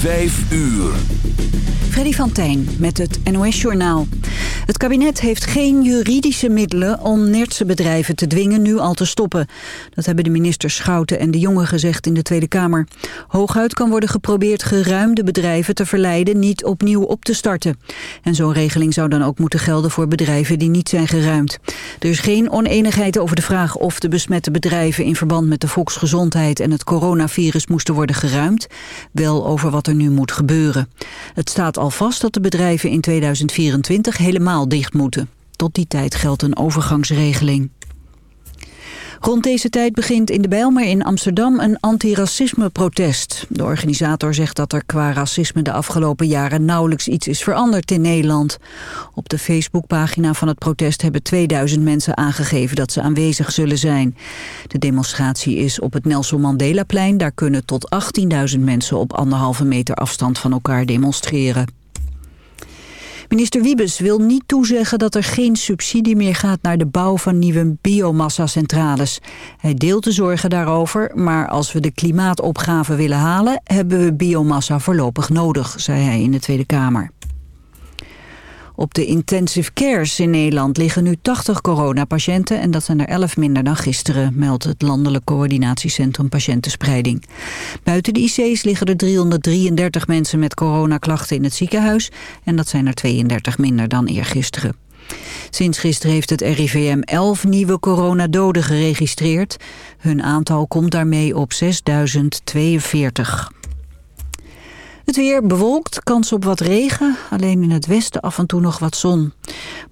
Vijf uur. Freddy van Tijn met het NOS-journaal. Het kabinet heeft geen juridische middelen om Nertse bedrijven te dwingen nu al te stoppen. Dat hebben de ministers Schouten en De Jonge gezegd in de Tweede Kamer. Hooguit kan worden geprobeerd geruimde bedrijven te verleiden niet opnieuw op te starten. En zo'n regeling zou dan ook moeten gelden voor bedrijven die niet zijn geruimd. Er is geen oneenigheid over de vraag of de besmette bedrijven in verband met de volksgezondheid en het coronavirus moesten worden geruimd. Wel over wat er nu moet gebeuren. Het staat al vast dat de bedrijven in 2024 helemaal dicht moeten. Tot die tijd geldt een overgangsregeling. Rond deze tijd begint in de Bijlmer in Amsterdam een antiracisme-protest. De organisator zegt dat er qua racisme de afgelopen jaren nauwelijks iets is veranderd in Nederland. Op de Facebookpagina van het protest hebben 2000 mensen aangegeven dat ze aanwezig zullen zijn. De demonstratie is op het Nelson Mandelaplein. Daar kunnen tot 18.000 mensen op anderhalve meter afstand van elkaar demonstreren. Minister Wiebes wil niet toezeggen dat er geen subsidie meer gaat naar de bouw van nieuwe biomassa-centrales. Hij deelt de zorgen daarover, maar als we de klimaatopgave willen halen, hebben we biomassa voorlopig nodig, zei hij in de Tweede Kamer. Op de intensive cares in Nederland liggen nu 80 coronapatiënten... en dat zijn er 11 minder dan gisteren, meldt het Landelijk Coördinatiecentrum Patiëntenspreiding. Buiten de IC's liggen er 333 mensen met coronaklachten in het ziekenhuis... en dat zijn er 32 minder dan eergisteren. Sinds gisteren heeft het RIVM 11 nieuwe coronadoden geregistreerd. Hun aantal komt daarmee op 6042. Het weer bewolkt, kans op wat regen. Alleen in het westen af en toe nog wat zon.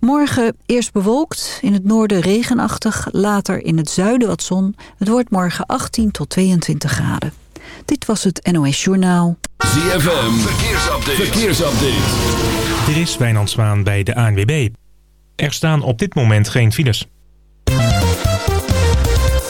Morgen eerst bewolkt, in het noorden regenachtig. Later in het zuiden wat zon. Het wordt morgen 18 tot 22 graden. Dit was het NOS Journaal. ZFM, verkeersupdate. verkeersupdate. Er is Wijnand Zwaan bij de ANWB. Er staan op dit moment geen files.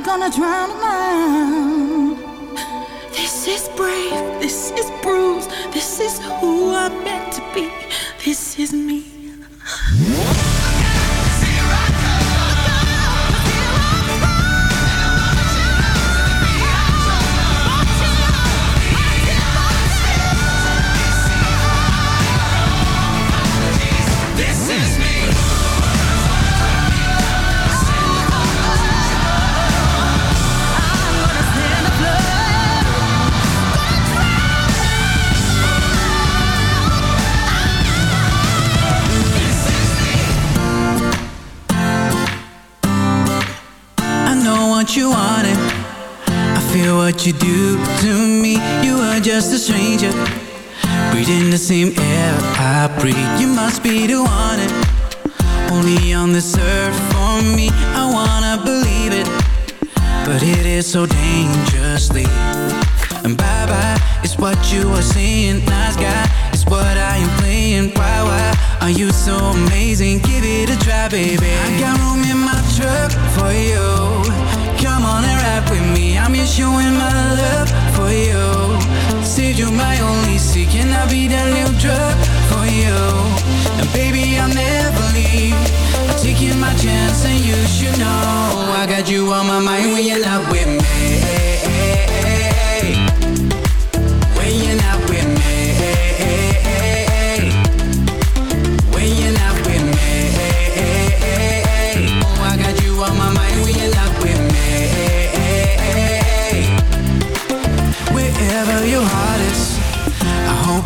not gonna drown a man. This is brave, this is bruised, this is who I'm meant to be, this is me.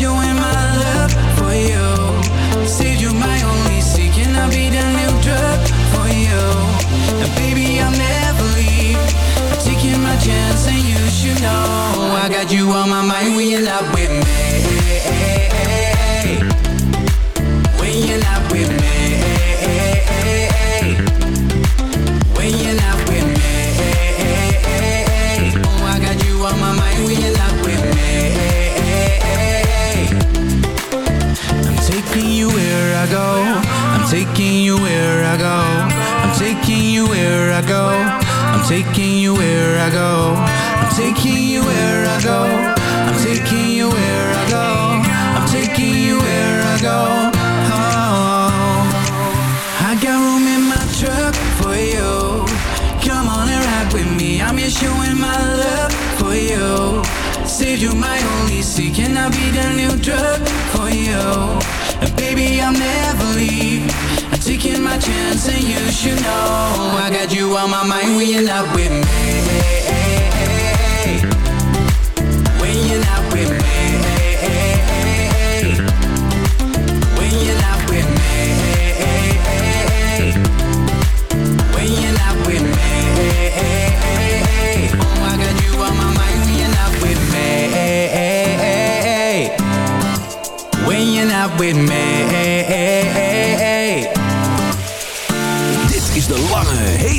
you. And my love for you saved you my only seat. Can I be the new drug for you? And baby, I'll never leave. Taking my chance and you should know I got you on my mind when you're not with me. Taking you where I go. I'm taking you where I go. I'm taking you where I go. I'm taking you where I go. I'm taking you where I go. I'm taking you where I go. Oh, I got room in my truck for you. Come on and ride with me. I'm just showing my love for you. Saved you my only seat. Can I be the new drug for you? And baby, I'll never leave. Chance and you should know I got you on my mind when you're not with me. When you're not with me. When you're not with me. When you're not with me. Oh, I got you on my mind when you're not with me. When you're not with me.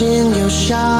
Pushing your shopping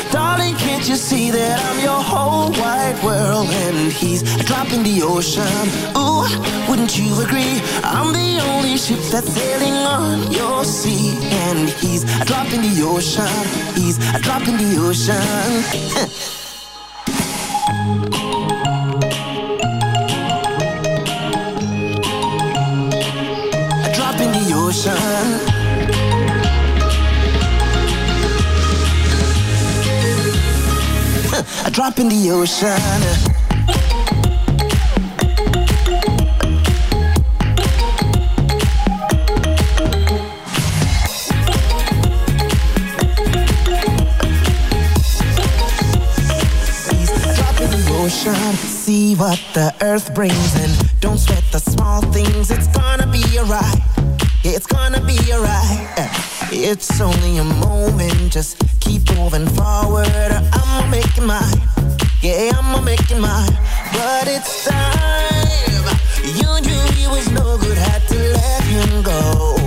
Darling, can't you see that I'm your whole wide world? And he's a drop in the ocean. Ooh, wouldn't you agree? I'm the only ship that's sailing on your sea. And he's a drop in the ocean. He's a drop in the ocean. in the ocean. See what the earth brings and don't sweat the small things, it's gonna be alright. It's gonna be alright. It's only a moment, just keep moving forward. I'ma make it mine. Yeah, I'ma make it mine. But it's time. You knew he was no good, had to let him go.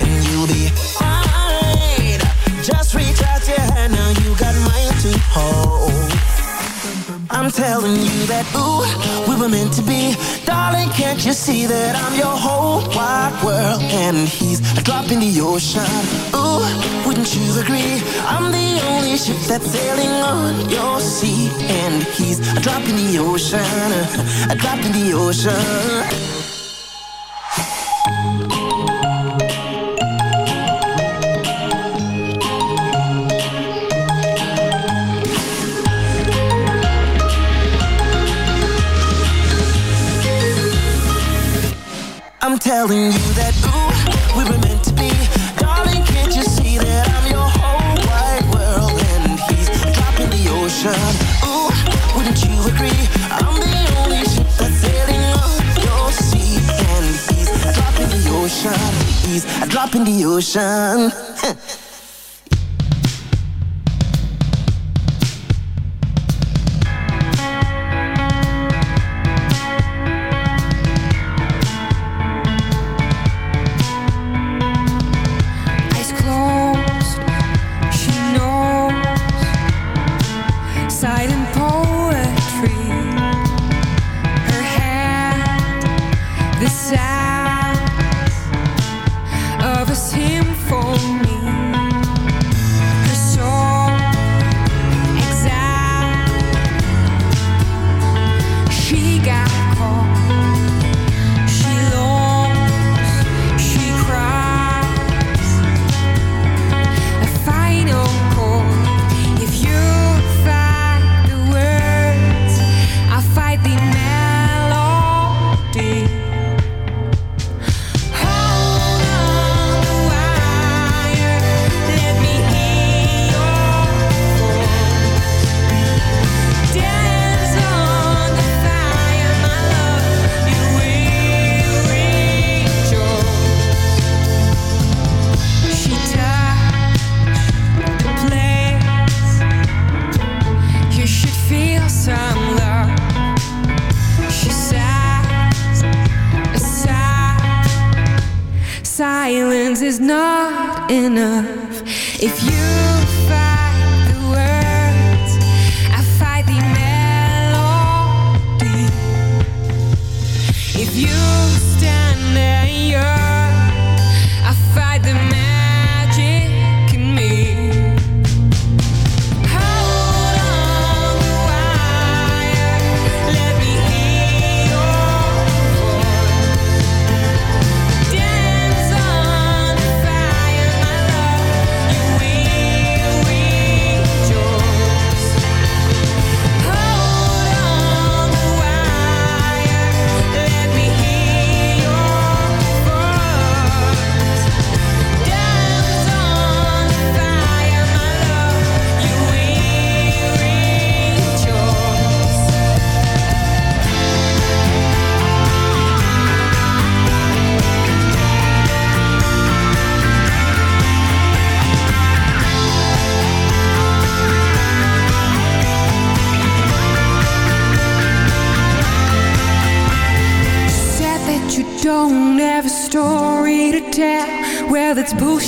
And you'll be fine. Just reach out your hand, now you got mine to hold. I'm telling you that, ooh, we were meant to be. Darling, can't you see that I'm your whole wide world? And a drop in the ocean. Ooh, wouldn't you agree? I'm the only ship that's sailing on your sea. And he's a drop in the ocean. A drop in the ocean. I'm telling you is a drop in the ocean. Well,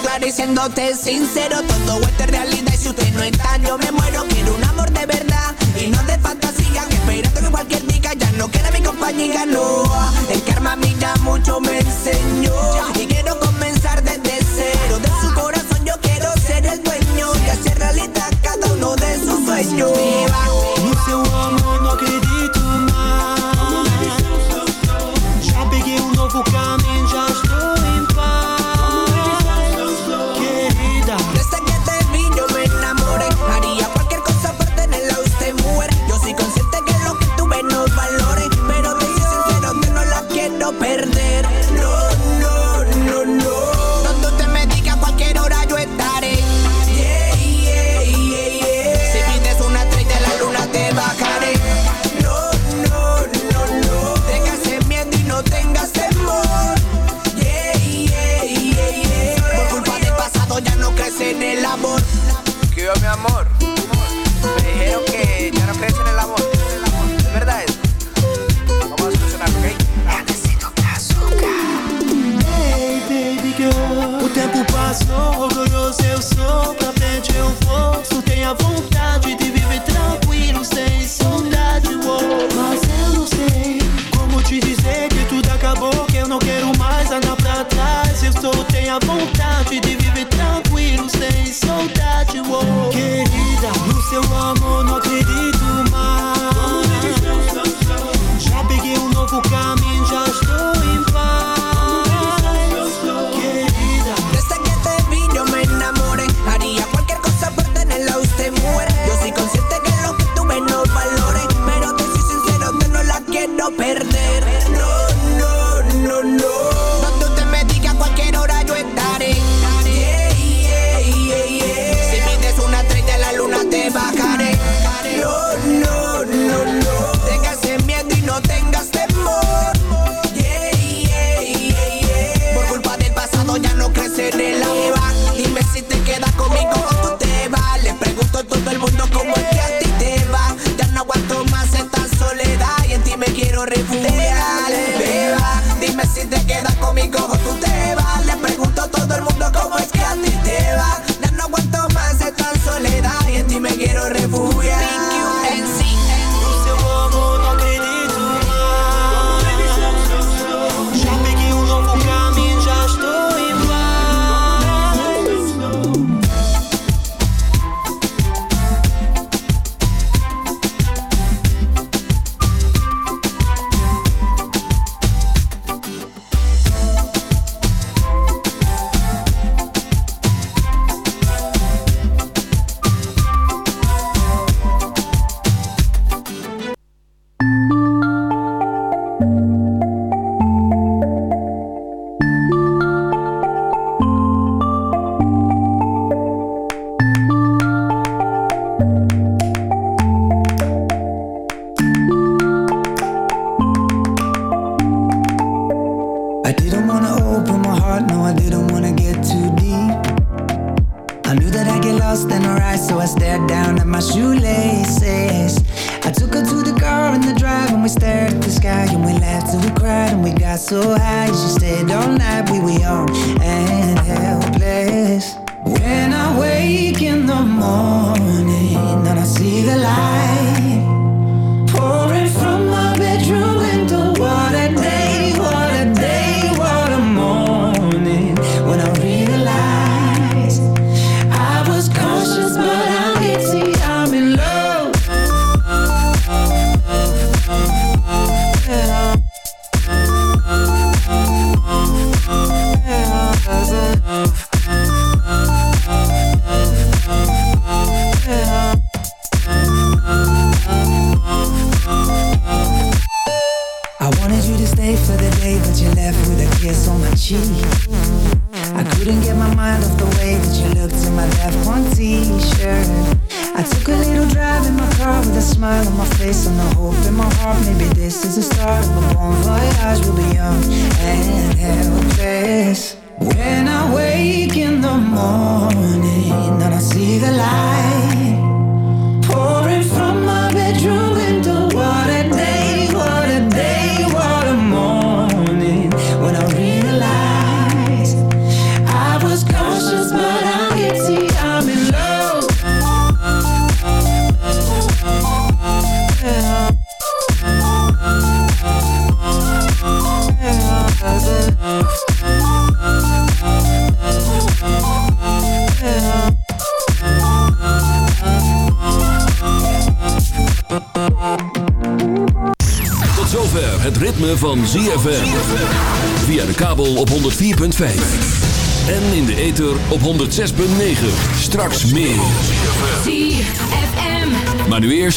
claro y siéndote sincero Todo esto es realidad. Y si usted no está yo me muero Quiero un amor de verdad. Y no de fantasía Esperando que cualquier día ya no quiera mi compañía No, el karma a mí mucho me enseñó. Y quiero comenzar desde cero. De su corazón yo quiero ser el dueño. Y hacer realidad cada uno de sus sueños. quiero perder.